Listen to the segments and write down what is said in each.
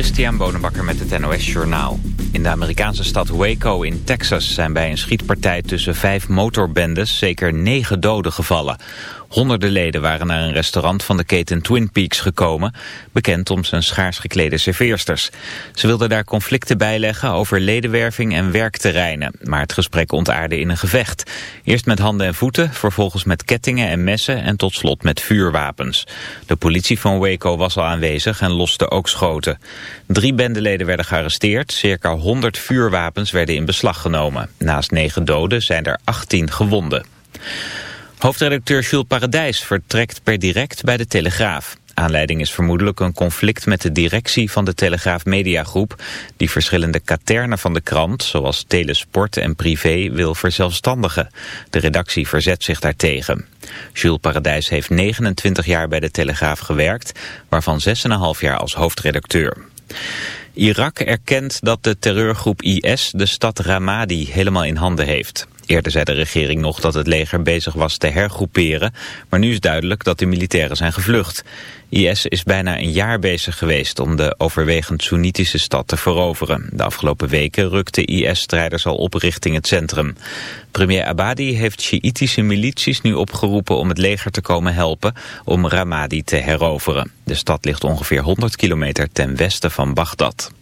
Christian Bonenbakker met het NOS Journaal. In de Amerikaanse stad Waco in Texas zijn bij een schietpartij tussen vijf motorbendes zeker negen doden gevallen. Honderden leden waren naar een restaurant van de keten Twin Peaks gekomen, bekend om zijn schaars geklede serveersters. Ze wilden daar conflicten bijleggen over ledenwerving en werkterreinen, maar het gesprek ontaarde in een gevecht. Eerst met handen en voeten, vervolgens met kettingen en messen en tot slot met vuurwapens. De politie van Waco was al aanwezig en loste ook schoten. Drie bendeleden werden gearresteerd, circa 100 vuurwapens werden in beslag genomen. Naast negen doden zijn er 18 gewonden. Hoofdredacteur Jules Paradijs vertrekt per direct bij de Telegraaf. Aanleiding is vermoedelijk een conflict met de directie van de Telegraaf Mediagroep... die verschillende katernen van de krant, zoals Telesport en Privé, wil verzelfstandigen. De redactie verzet zich daartegen. Jules Paradijs heeft 29 jaar bij de Telegraaf gewerkt, waarvan 6,5 jaar als hoofdredacteur. Irak erkent dat de terreurgroep IS de stad Ramadi helemaal in handen heeft. Eerder zei de regering nog dat het leger bezig was te hergroeperen, maar nu is duidelijk dat de militairen zijn gevlucht. IS is bijna een jaar bezig geweest om de overwegend Soenitische stad te veroveren. De afgelopen weken rukten IS-strijders al op richting het centrum. Premier Abadi heeft Sjiitische milities nu opgeroepen om het leger te komen helpen om Ramadi te heroveren. De stad ligt ongeveer 100 kilometer ten westen van Bagdad.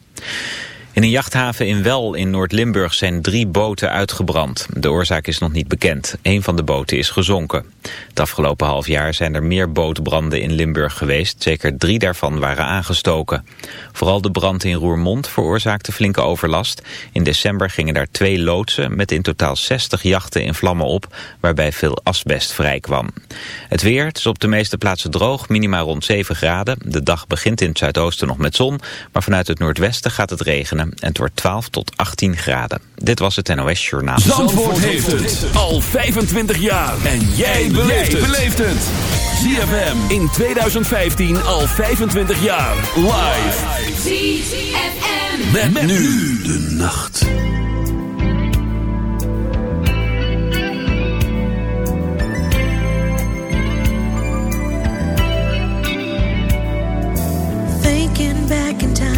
In een jachthaven in Wel in Noord-Limburg zijn drie boten uitgebrand. De oorzaak is nog niet bekend. Een van de boten is gezonken. Het afgelopen half jaar zijn er meer bootbranden in Limburg geweest. Zeker drie daarvan waren aangestoken. Vooral de brand in Roermond veroorzaakte flinke overlast. In december gingen daar twee loodsen met in totaal 60 jachten in vlammen op... waarbij veel asbest vrijkwam. Het weer, het is op de meeste plaatsen droog, minimaal rond 7 graden. De dag begint in het zuidoosten nog met zon, maar vanuit het noordwesten gaat het regenen en het wordt 12 tot 18 graden. Dit was het NOS Journaal. Zandvoort, heeft het al 25 jaar. En jij beleeft het. ZFM in 2015 al 25 jaar. Live. ZFM. Met, met nu de nacht. Thinking back in time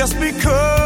just because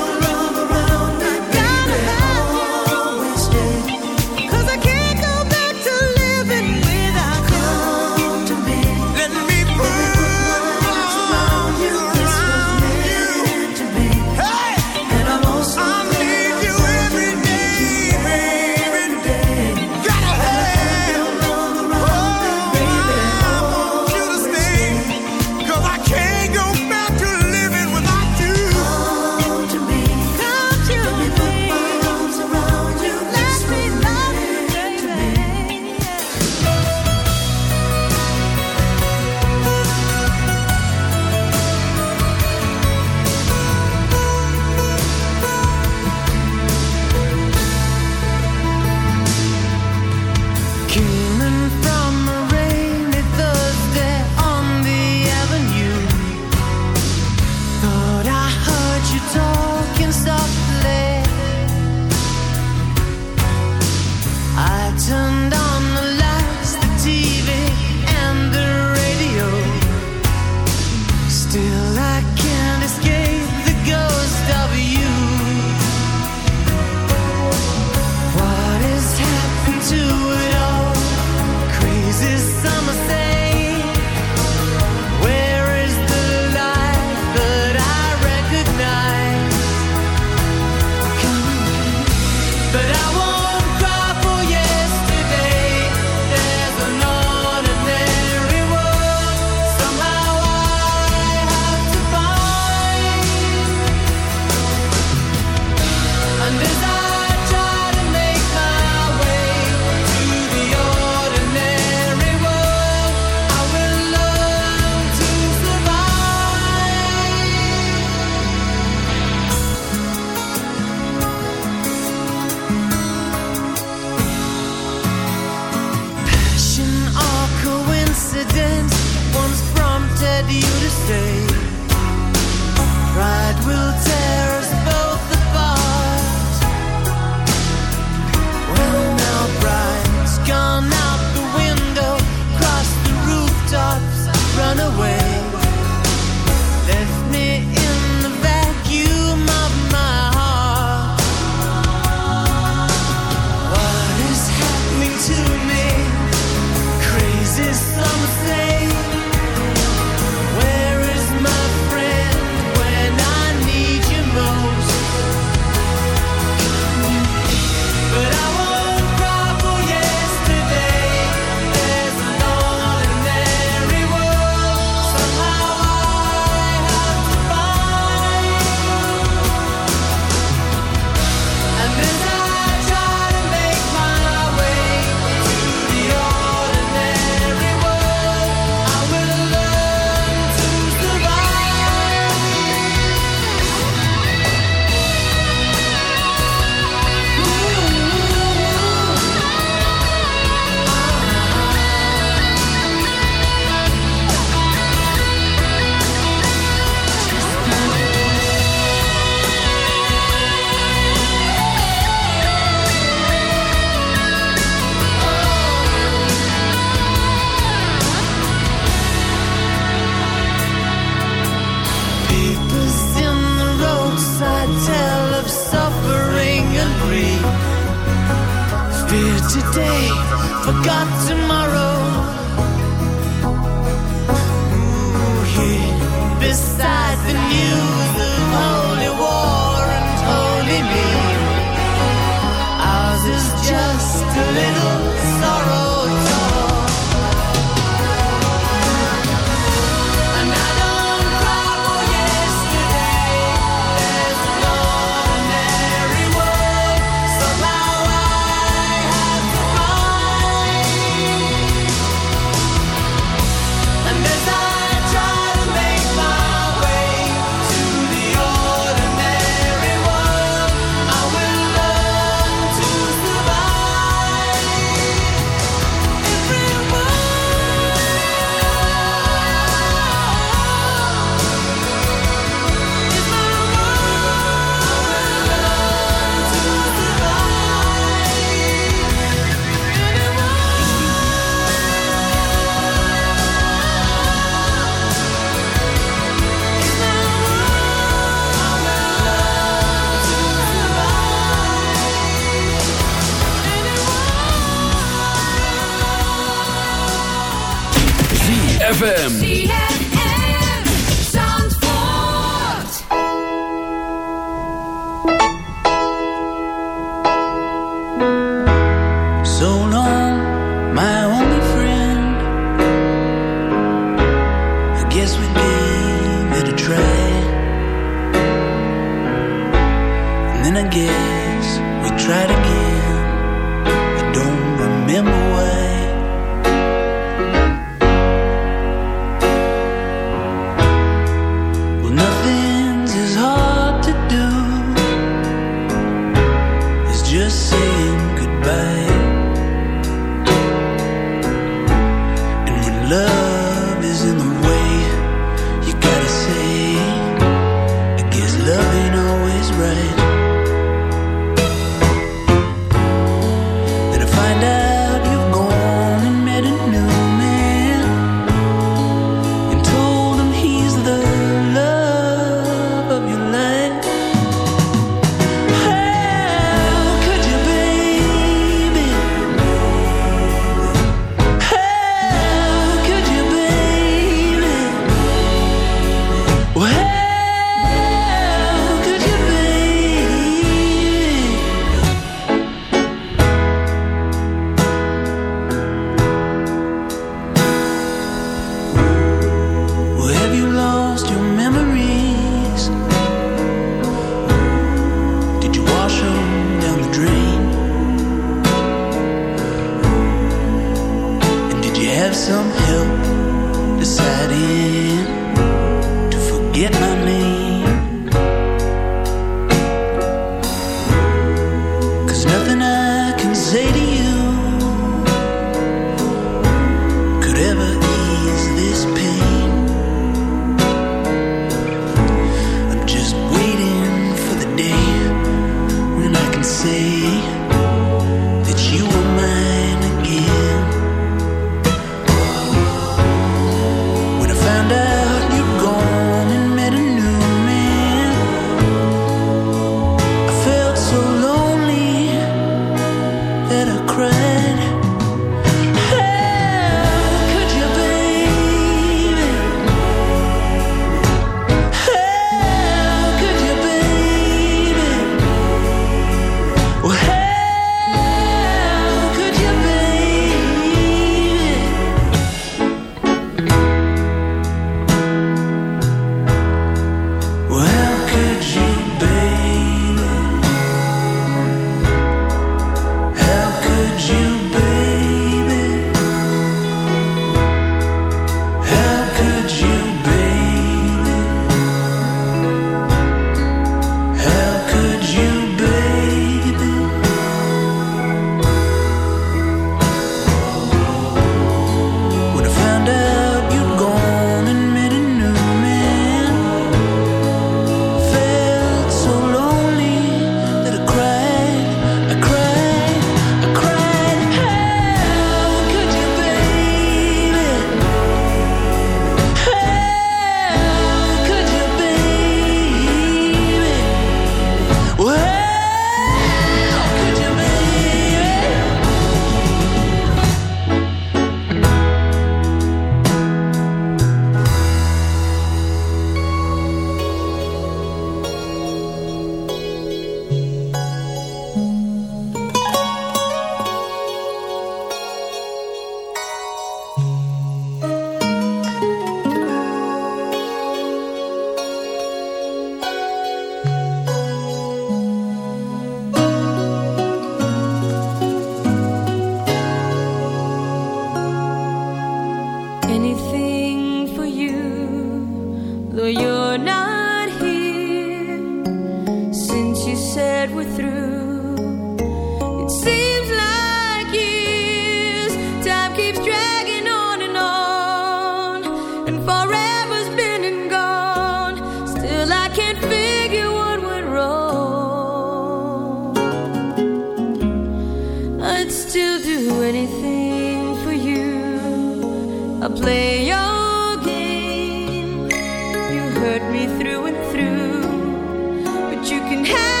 you hurt me through and through, but you can have.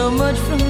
so much from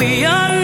we are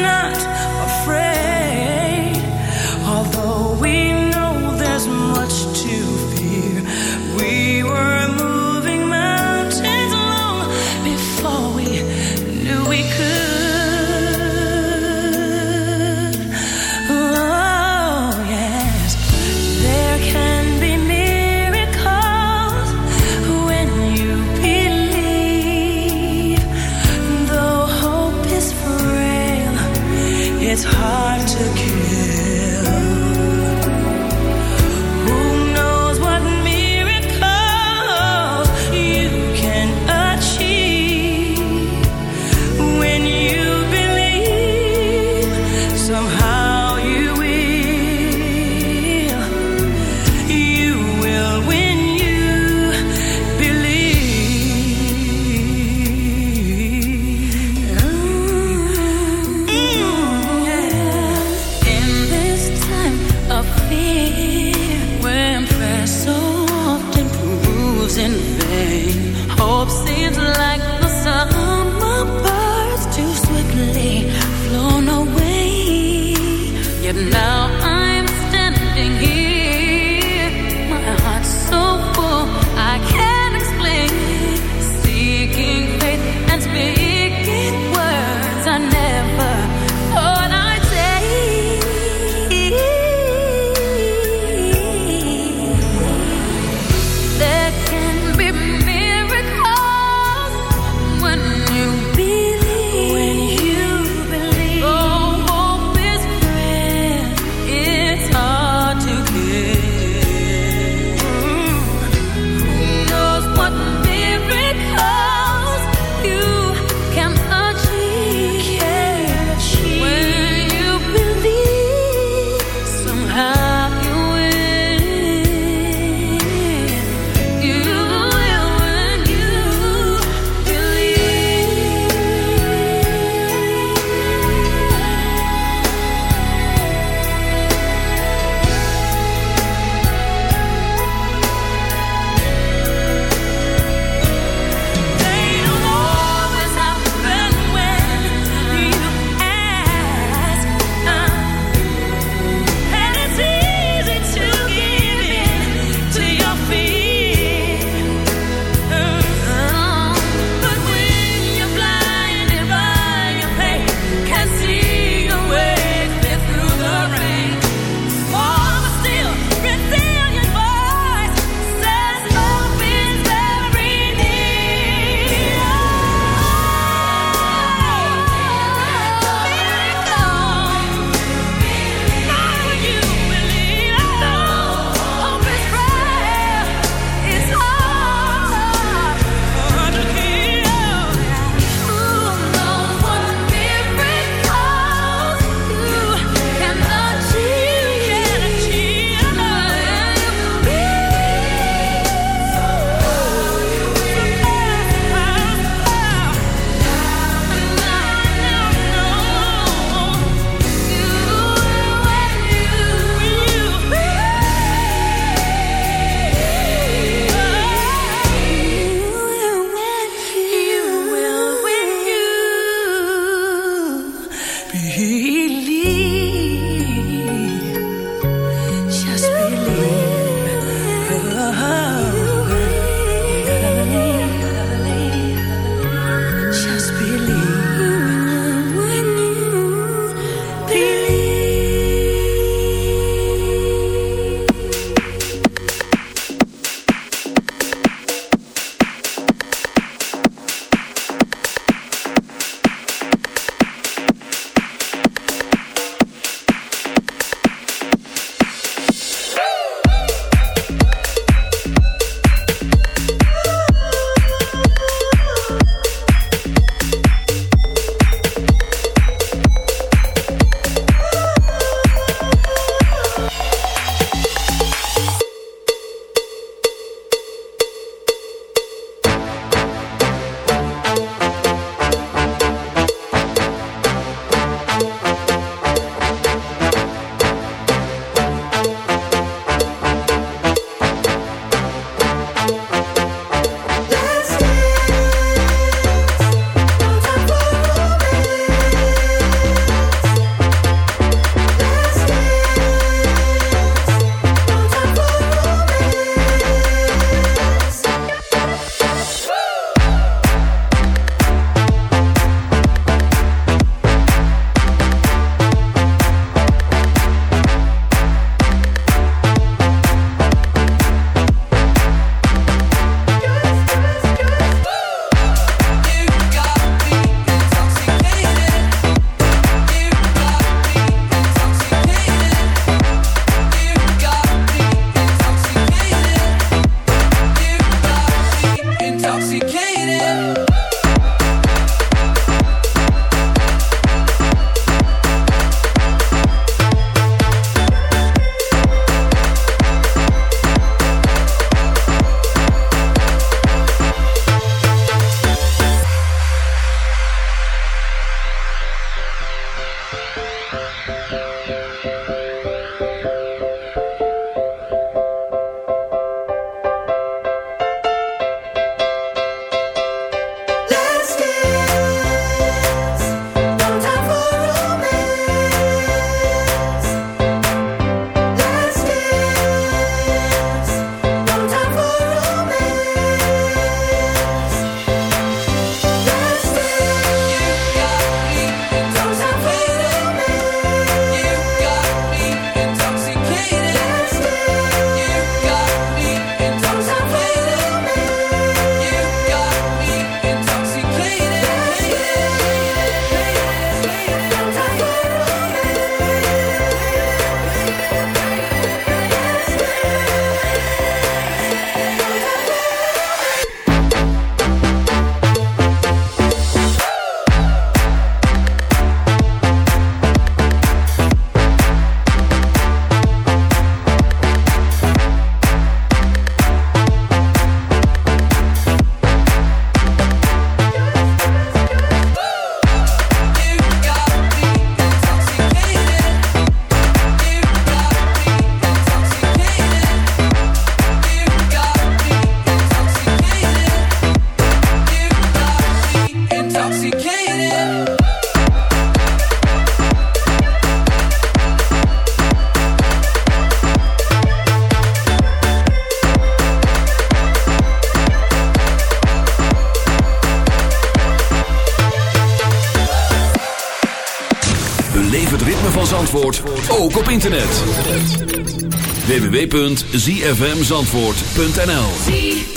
www.zfmzandvoort.nl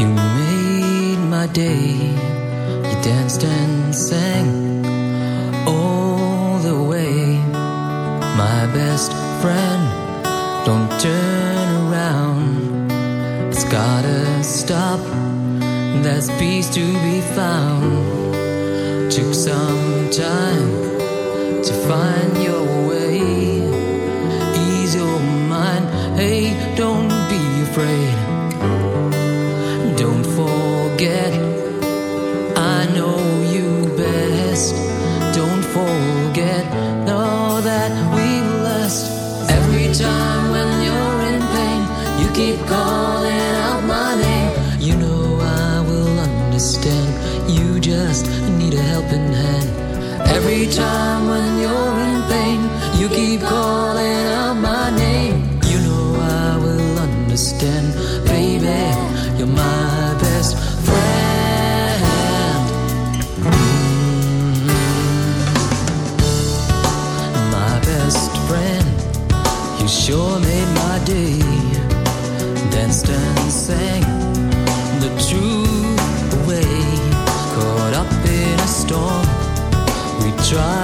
You made my day. You danced and sang all the way. My best friend, don't turn around. It's gotta stop. There's peace to be found. Took some time to find your way. Ease your mind. Hey, don't be afraid forget. I know you best. Don't forget. Know that we've lost. Every time when you're in pain, you keep calling out my name. You know I will understand. You just need a helping hand. Every time when you're in pain, you keep calling out my name. You know I will understand. 抓。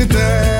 zitten.